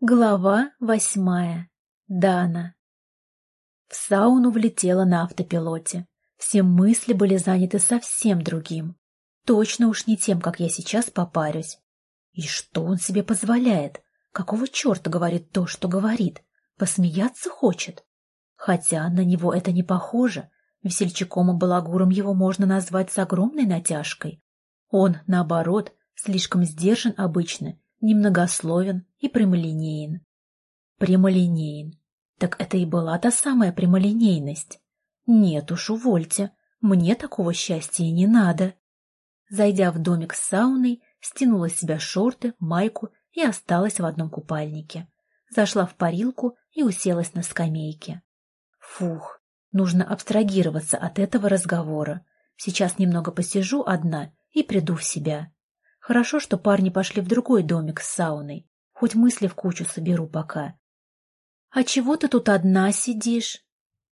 Глава восьмая. Дана. В сауну влетела на автопилоте. Все мысли были заняты совсем другим. Точно уж не тем, как я сейчас попарюсь. И что он себе позволяет? Какого черта говорит то, что говорит? Посмеяться хочет? Хотя на него это не похоже. Весельчаком и балагуром его можно назвать с огромной натяжкой. Он, наоборот, слишком сдержан обычно немногословен и прямолинеен. Прямолинеен. Так это и была та самая прямолинейность. Нет уж, увольте, мне такого счастья не надо. Зайдя в домик с сауной, стянула с себя шорты, майку и осталась в одном купальнике. Зашла в парилку и уселась на скамейке. Фух, нужно абстрагироваться от этого разговора. Сейчас немного посижу одна и приду в себя. Хорошо, что парни пошли в другой домик с сауной. Хоть мысли в кучу соберу пока. — А чего ты тут одна сидишь?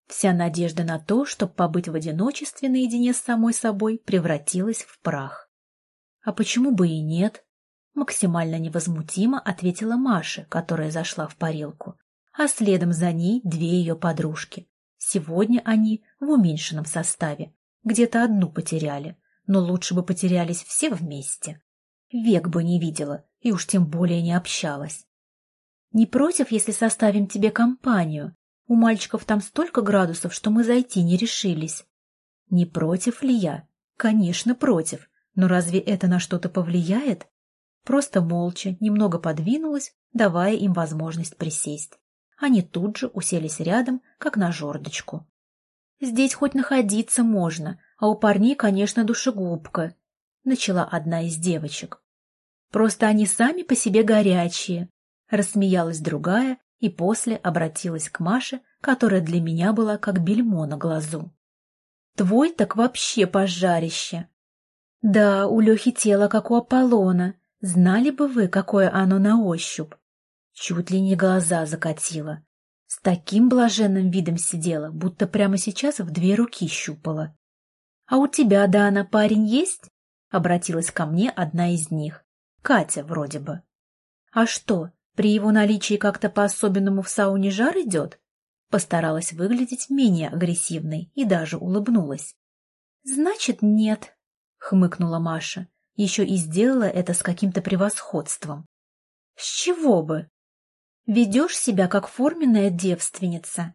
Вся надежда на то, чтобы побыть в одиночестве наедине с самой собой, превратилась в прах. — А почему бы и нет? Максимально невозмутимо ответила Маша, которая зашла в парилку. А следом за ней две ее подружки. Сегодня они в уменьшенном составе. Где-то одну потеряли, но лучше бы потерялись все вместе. Век бы не видела и уж тем более не общалась. Не против, если составим тебе компанию? У мальчиков там столько градусов, что мы зайти не решились. Не против ли я? Конечно, против. Но разве это на что-то повлияет? Просто молча, немного подвинулась, давая им возможность присесть. Они тут же уселись рядом, как на жердочку. Здесь хоть находиться можно, а у парней, конечно, душегубка, — начала одна из девочек. Просто они сами по себе горячие. Рассмеялась другая и после обратилась к Маше, которая для меня была как бельмо на глазу. Твой так вообще пожарище. Да, у Лехи тело, как у Аполлона. Знали бы вы, какое оно на ощупь. Чуть ли не глаза закатила. С таким блаженным видом сидела, будто прямо сейчас в две руки щупала. — А у тебя, Дана, парень есть? — обратилась ко мне одна из них. Катя вроде бы. А что, при его наличии как-то по-особенному в сауне жар идет? Постаралась выглядеть менее агрессивной и даже улыбнулась. «Значит, нет», — хмыкнула Маша. Еще и сделала это с каким-то превосходством. «С чего бы?» «Ведешь себя как форменная девственница».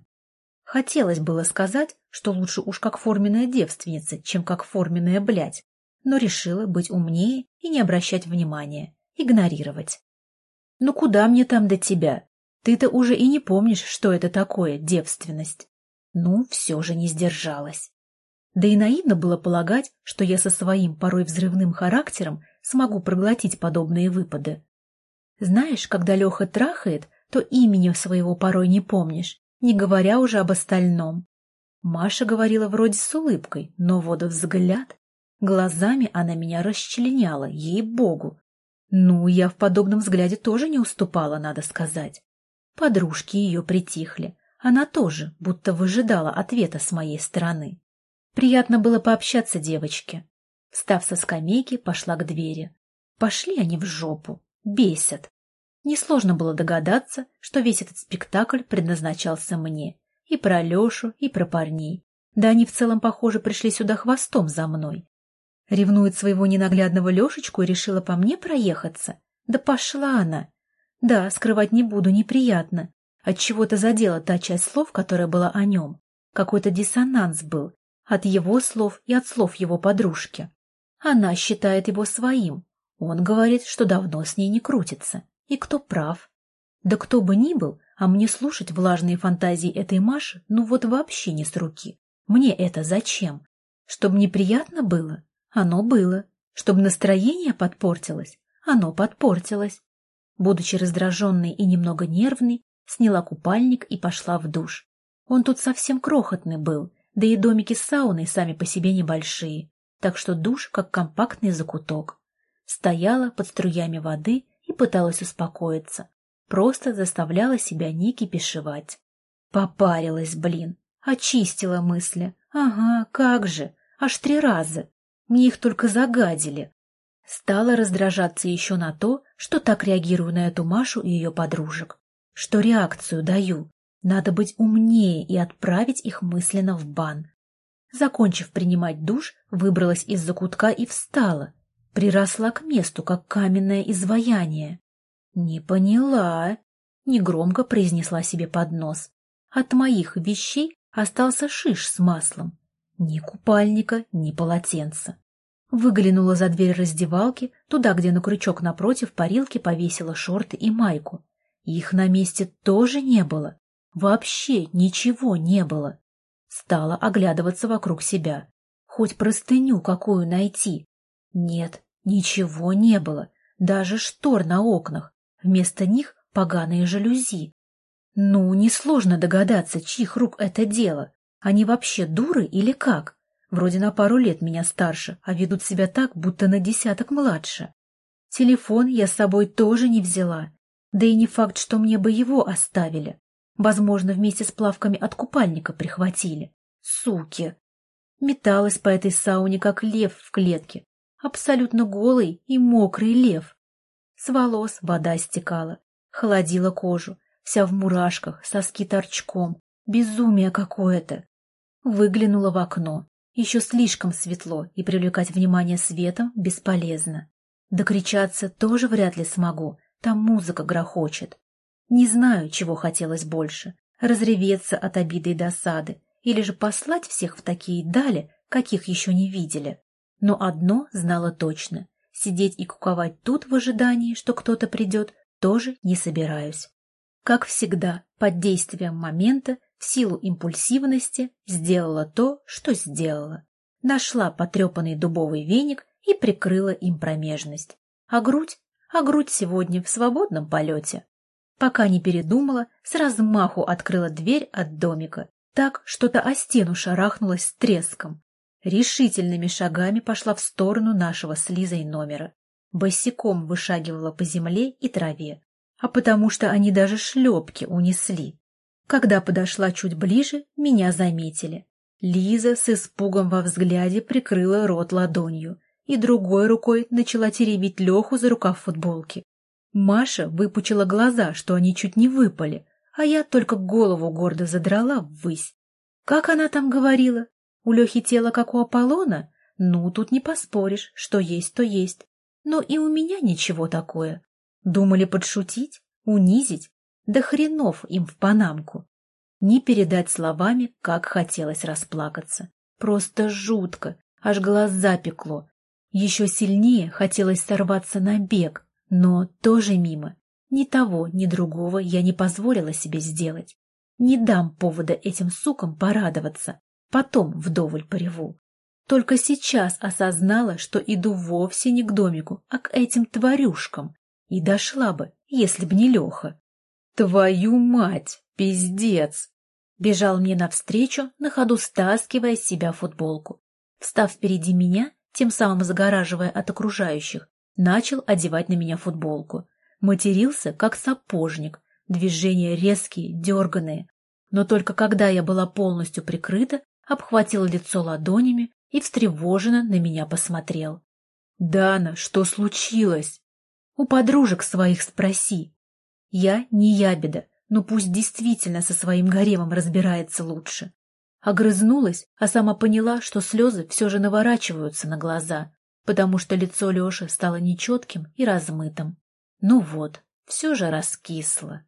Хотелось было сказать, что лучше уж как форменная девственница, чем как форменная блядь, но решила быть умнее и не обращать внимания, игнорировать. «Ну куда мне там до тебя? Ты-то уже и не помнишь, что это такое девственность». Ну, все же не сдержалась. Да и наивно было полагать, что я со своим порой взрывным характером смогу проглотить подобные выпады. Знаешь, когда Леха трахает, то имени своего порой не помнишь, не говоря уже об остальном. Маша говорила вроде с улыбкой, но вот взгляд Глазами она меня расчленяла, ей-богу. Ну, я в подобном взгляде тоже не уступала, надо сказать. Подружки ее притихли. Она тоже, будто выжидала ответа с моей стороны. Приятно было пообщаться девочке. Встав со скамейки, пошла к двери. Пошли они в жопу. Бесят. Несложно было догадаться, что весь этот спектакль предназначался мне. И про Лешу, и про парней. Да они в целом, похоже, пришли сюда хвостом за мной. Ревнует своего ненаглядного Лешечку и решила по мне проехаться. Да пошла она. Да, скрывать не буду, неприятно. Отчего-то задела та часть слов, которая была о нем. Какой-то диссонанс был. От его слов и от слов его подружки. Она считает его своим. Он говорит, что давно с ней не крутится. И кто прав? Да кто бы ни был, а мне слушать влажные фантазии этой Маши ну вот вообще не с руки. Мне это зачем? Чтобы неприятно было? Оно было. Чтобы настроение подпортилось, оно подпортилось. Будучи раздраженной и немного нервной, сняла купальник и пошла в душ. Он тут совсем крохотный был, да и домики с сауной сами по себе небольшие, так что душ как компактный закуток. Стояла под струями воды и пыталась успокоиться. Просто заставляла себя не кипишевать. Попарилась, блин, очистила мысли. Ага, как же, аж три раза. Мне их только загадили. Стала раздражаться еще на то, что так реагирую на эту Машу и ее подружек. что реакцию даю. Надо быть умнее и отправить их мысленно в бан. Закончив принимать душ, выбралась из закутка и встала. Приросла к месту, как каменное изваяние. «Не поняла», — негромко произнесла себе под нос. «От моих вещей остался шиш с маслом. Ни купальника, ни полотенца». Выглянула за дверь раздевалки, туда, где на крючок напротив парилки повесила шорты и майку. Их на месте тоже не было. Вообще ничего не было. Стала оглядываться вокруг себя. Хоть простыню какую найти. Нет, ничего не было. Даже штор на окнах. Вместо них поганые жалюзи. Ну, несложно догадаться, чьих рук это дело. Они вообще дуры или как? Вроде на пару лет меня старше, а ведут себя так, будто на десяток младше. Телефон я с собой тоже не взяла. Да и не факт, что мне бы его оставили. Возможно, вместе с плавками от купальника прихватили. Суки! Металась по этой сауне, как лев в клетке. Абсолютно голый и мокрый лев. С волос вода стекала, холодила кожу, вся в мурашках, соски торчком. Безумие какое-то. Выглянула в окно. Еще слишком светло, и привлекать внимание светом бесполезно. Докричаться тоже вряд ли смогу, там музыка грохочет. Не знаю, чего хотелось больше — разреветься от обиды и досады, или же послать всех в такие дали, каких еще не видели. Но одно знала точно — сидеть и куковать тут в ожидании, что кто-то придет, тоже не собираюсь. Как всегда, под действием момента, в силу импульсивности, сделала то, что сделала. Нашла потрепанный дубовый веник и прикрыла им промежность. А грудь? А грудь сегодня в свободном полете. Пока не передумала, с размаху открыла дверь от домика. Так что-то о стену шарахнулось с треском. Решительными шагами пошла в сторону нашего с Лизой номера. Босиком вышагивала по земле и траве. А потому что они даже шлепки унесли. Когда подошла чуть ближе, меня заметили. Лиза с испугом во взгляде прикрыла рот ладонью и другой рукой начала теребить Леху за рукав футболки. Маша выпучила глаза, что они чуть не выпали, а я только голову гордо задрала ввысь. Как она там говорила? У Лехи тело, как у Аполлона? Ну, тут не поспоришь, что есть, то есть. Но и у меня ничего такое. Думали подшутить, унизить? Да хренов им в панамку. Не передать словами, как хотелось расплакаться. Просто жутко, аж глаза пекло. Еще сильнее хотелось сорваться на бег, но тоже мимо. Ни того, ни другого я не позволила себе сделать. Не дам повода этим сукам порадоваться. Потом вдоволь пореву. Только сейчас осознала, что иду вовсе не к домику, а к этим тварюшкам. И дошла бы, если б не Леха. «Твою мать! Пиздец!» Бежал мне навстречу, на ходу стаскивая с себя футболку. Встав впереди меня, тем самым загораживая от окружающих, начал одевать на меня футболку. Матерился, как сапожник, движения резкие, дерганые. Но только когда я была полностью прикрыта, обхватил лицо ладонями и встревоженно на меня посмотрел. «Дана, что случилось?» «У подружек своих спроси». «Я не ябеда, но пусть действительно со своим гаремом разбирается лучше». Огрызнулась, а сама поняла, что слезы все же наворачиваются на глаза потому что лицо Леши стало нечетким и размытым. Ну вот, все же раскисло.